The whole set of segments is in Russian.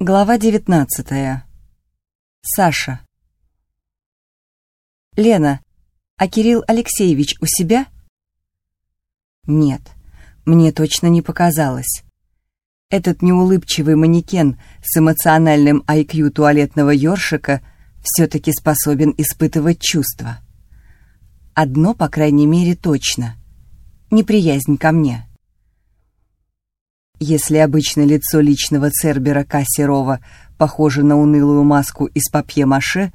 Глава девятнадцатая. Саша. Лена, а Кирилл Алексеевич у себя? Нет, мне точно не показалось. Этот неулыбчивый манекен с эмоциональным IQ туалетного ёршика все-таки способен испытывать чувства. Одно, по крайней мере, точно. Неприязнь ко мне. Если обычно лицо личного Цербера Кассерова похоже на унылую маску из папье-маше,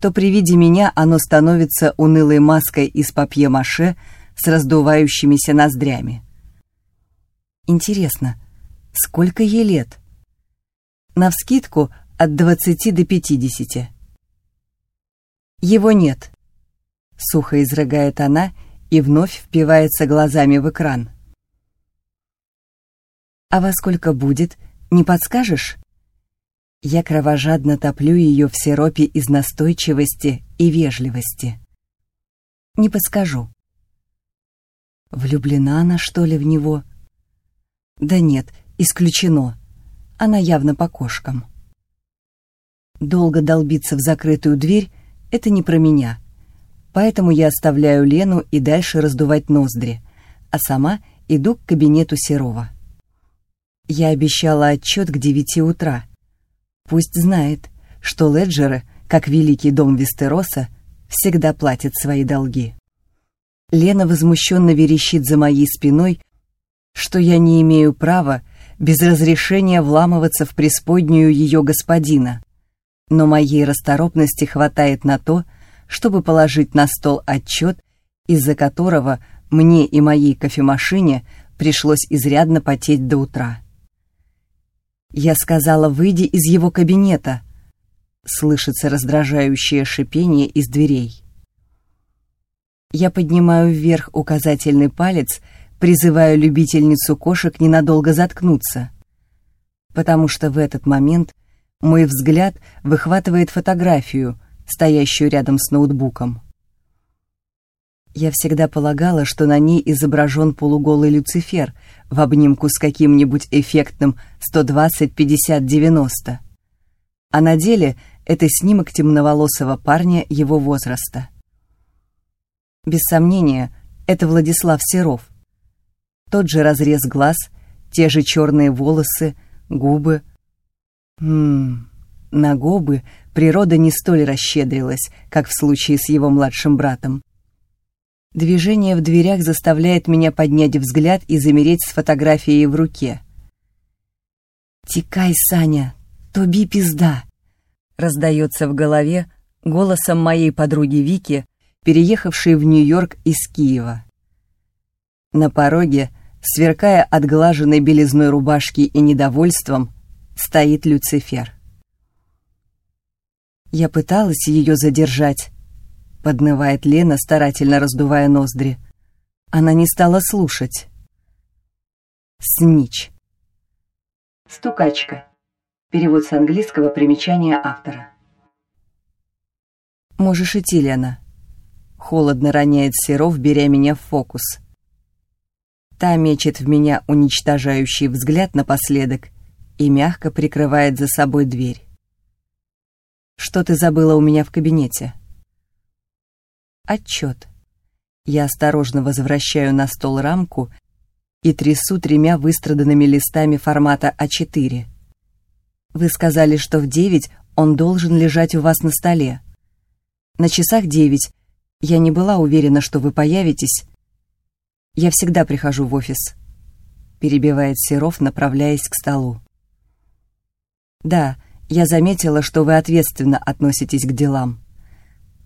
то при виде меня оно становится унылой маской из папье-маше с раздувающимися ноздрями. Интересно, сколько ей лет? Навскидку от 20 до 50. Его нет. Сухо изрыгает она и вновь впивается глазами в экран. «А во сколько будет, не подскажешь?» Я кровожадно топлю ее в сиропе из настойчивости и вежливости. «Не подскажу». Влюблена она, что ли, в него? Да нет, исключено. Она явно по кошкам. Долго долбиться в закрытую дверь — это не про меня. Поэтому я оставляю Лену и дальше раздувать ноздри, а сама иду к кабинету Серова. Я обещала отчет к девяти утра. Пусть знает, что Леджеры, как великий дом Вестероса, всегда платят свои долги. Лена возмущенно верещит за моей спиной, что я не имею права без разрешения вламываться в преисподнюю ее господина. Но моей расторопности хватает на то, чтобы положить на стол отчет, из-за которого мне и моей кофемашине пришлось изрядно потеть до утра. Я сказала, выйди из его кабинета. Слышится раздражающее шипение из дверей. Я поднимаю вверх указательный палец, призываю любительницу кошек ненадолго заткнуться. Потому что в этот момент мой взгляд выхватывает фотографию, стоящую рядом с ноутбуком. Я всегда полагала, что на ней изображен полуголый Люцифер в обнимку с каким-нибудь эффектным 120-50-90. А на деле это снимок темноволосого парня его возраста. Без сомнения, это Владислав Серов. Тот же разрез глаз, те же черные волосы, губы. Ммм, на губы природа не столь расщедрилась, как в случае с его младшим братом. Движение в дверях заставляет меня поднять взгляд и замереть с фотографией в руке. «Текай, Саня, тоби пизда!» раздается в голове голосом моей подруги Вики, переехавшей в Нью-Йорк из Киева. На пороге, сверкая отглаженной белизной рубашки и недовольством, стоит Люцифер. Я пыталась ее задержать, — поднывает Лена, старательно раздувая ноздри. Она не стала слушать. Снич. Стукачка. Перевод с английского примечания автора. «Можешь идти, Лена». Холодно роняет Серов, беря меня в фокус. Та мечет в меня уничтожающий взгляд напоследок и мягко прикрывает за собой дверь. «Что ты забыла у меня в кабинете?» Отчет. Я осторожно возвращаю на стол рамку и трясу тремя выстраданными листами формата А4. Вы сказали, что в девять он должен лежать у вас на столе. На часах девять. Я не была уверена, что вы появитесь. Я всегда прихожу в офис. Перебивает Серов, направляясь к столу. Да, я заметила, что вы ответственно относитесь к делам.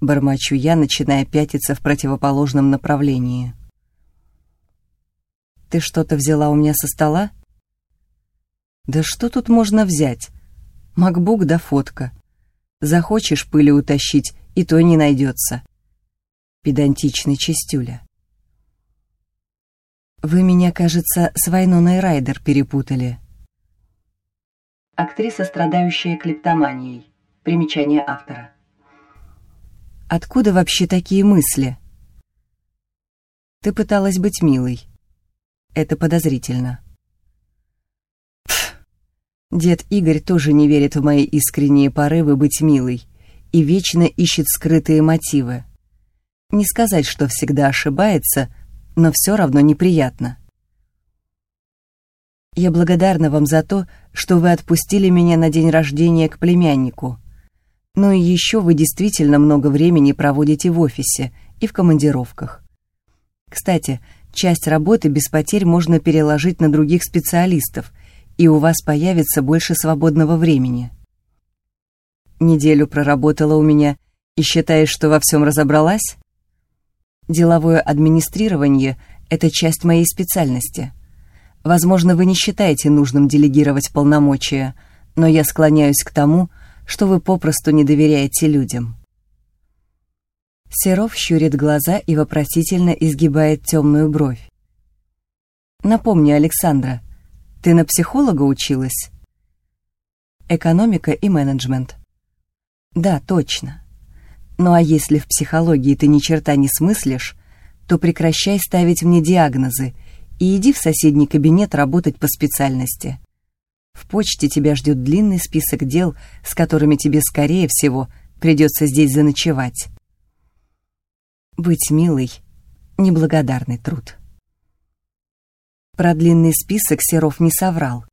Бормочу я, начиная пятиться в противоположном направлении. «Ты что-то взяла у меня со стола?» «Да что тут можно взять? Макбук да фотка. Захочешь пыли утащить, и то не найдется». Педантичный чистюля. «Вы меня, кажется, с Вайноной Райдер перепутали». Актриса, страдающая клептоманией. Примечание автора. Откуда вообще такие мысли? Ты пыталась быть милой. Это подозрительно. Пф, Дед Игорь тоже не верит в мои искренние порывы быть милой и вечно ищет скрытые мотивы. Не сказать, что всегда ошибается, но все равно неприятно. Я благодарна вам за то, что вы отпустили меня на день рождения к племяннику. Ну и еще вы действительно много времени проводите в офисе и в командировках. Кстати, часть работы без потерь можно переложить на других специалистов, и у вас появится больше свободного времени. Неделю проработала у меня и считаешь, что во всем разобралась? Деловое администрирование — это часть моей специальности. Возможно, вы не считаете нужным делегировать полномочия, но я склоняюсь к тому, что вы попросту не доверяете людям. Серов щурит глаза и вопросительно изгибает темную бровь. «Напомни, Александра, ты на психолога училась?» «Экономика и менеджмент». «Да, точно. Ну а если в психологии ты ни черта не смыслишь, то прекращай ставить мне диагнозы и иди в соседний кабинет работать по специальности. В почте тебя ждет длинный список дел, с которыми тебе, скорее всего, придется здесь заночевать. Быть милой — неблагодарный труд. Про длинный список Серов не соврал.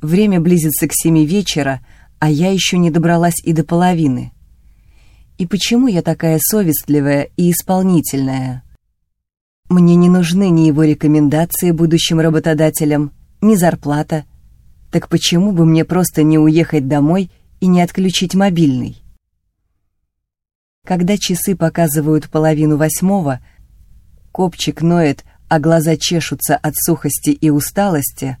Время близится к семи вечера, а я еще не добралась и до половины. И почему я такая совестливая и исполнительная? Мне не нужны ни его рекомендации будущим работодателям, ни зарплата. Так почему бы мне просто не уехать домой и не отключить мобильный? Когда часы показывают половину восьмого, копчик ноет, а глаза чешутся от сухости и усталости,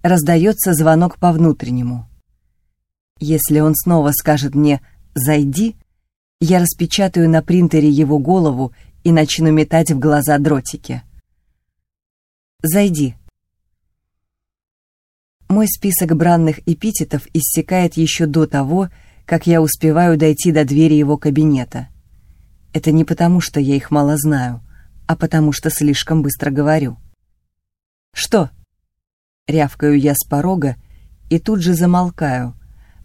раздается звонок по внутреннему. Если он снова скажет мне «зайди», я распечатаю на принтере его голову и начну метать в глаза дротики. «Зайди». Мой список бранных эпитетов иссякает еще до того, как я успеваю дойти до двери его кабинета. Это не потому, что я их мало знаю, а потому что слишком быстро говорю. «Что?» Рявкаю я с порога и тут же замолкаю,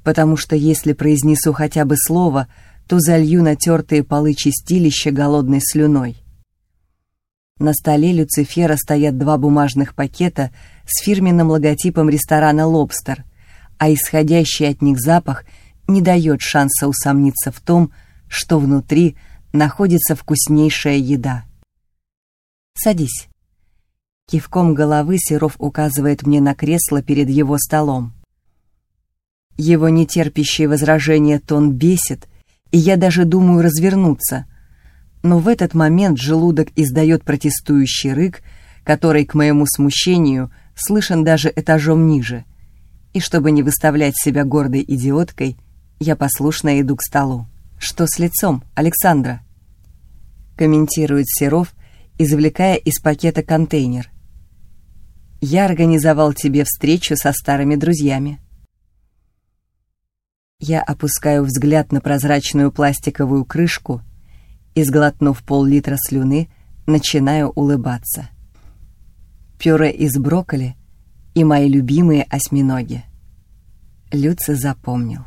потому что если произнесу хотя бы слово, то залью натертые полы чистилища голодной слюной. На столе Люцифера стоят два бумажных пакета с фирменным логотипом ресторана «Лобстер», а исходящий от них запах — не дает шанса усомниться в том, что внутри находится вкуснейшая еда. «Садись». Кивком головы Серов указывает мне на кресло перед его столом. Его нетерпящий возражение тон бесит, и я даже думаю развернуться. Но в этот момент желудок издает протестующий рык, который, к моему смущению, слышен даже этажом ниже. И чтобы не выставлять себя гордой идиоткой, я послушно иду к столу. «Что с лицом, Александра?» Комментирует Серов, извлекая из пакета контейнер. «Я организовал тебе встречу со старыми друзьями». Я опускаю взгляд на прозрачную пластиковую крышку и, сглотнув пол-литра слюны, начинаю улыбаться. Пюре из брокколи и мои любимые осьминоги. Люци запомнил.